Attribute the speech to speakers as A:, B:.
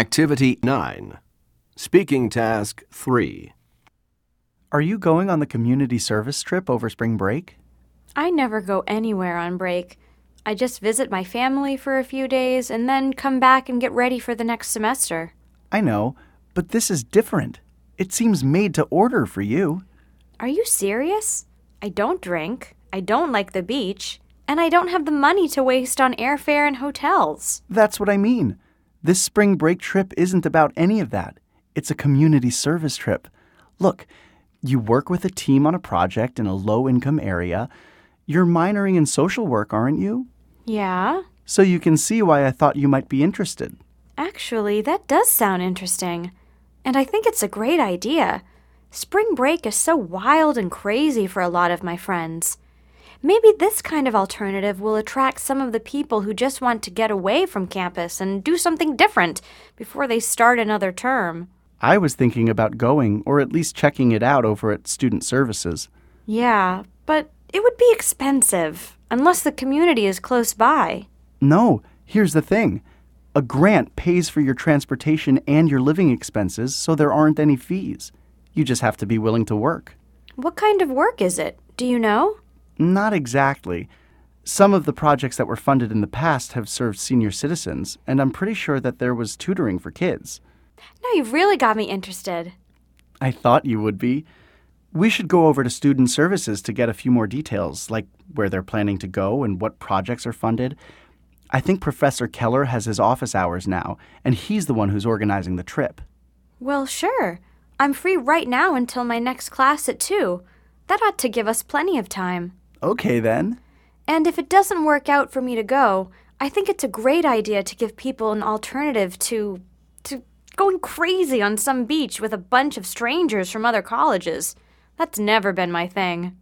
A: Activity 9. Speaking Task 3.
B: Are you going on the community service trip over spring break?
C: I never go anywhere on break. I just visit my family for a few days and then come back and get ready for the next semester.
B: I know, but this is different. It seems made to order for you.
C: Are you serious? I don't drink, I don't like the beach, and I don't have the money to waste on airfare and hotels.
B: That's what I mean. This spring break trip isn't about any of that. It's a community service trip. Look, you work with a team on a project in a low income area. You're minoring in social work, aren't you?
C: Yeah?
B: So you can see why I thought you might be interested.
C: Actually, that does sound interesting. And I think it's a great idea. Spring break is so wild and crazy for a lot of my friends. Maybe this kind of alternative will attract some of the people who just want to get away from campus and do something different before they start another term.
B: I was thinking about going, or at least checking it out over at Student Services.
C: Yeah, but it would be expensive unless the community is close by.
B: No, here's the thing a grant pays for your transportation and your living expenses, so there aren't any fees. You just have to be willing to work.
C: What kind of work is it? Do you know?
B: Not exactly. Some of the projects that were funded in the past have served senior citizens, and I'm pretty sure that there was tutoring for kids.
C: Now you've really got me interested.
B: I thought you would be. We should go over to Student Services to get a few more details, like where they're planning to go and what projects are funded. I think Professor Keller has his office hours now, and he's the one who's organizing the trip.
C: Well, sure. I'm free right now until my next class at 2. That ought to give us plenty of time.
B: Okay, then.
C: And if it doesn't work out for me to go, I think it's a great idea to give people an alternative to. to going crazy on some beach with a bunch of strangers from other colleges. That's never been my thing.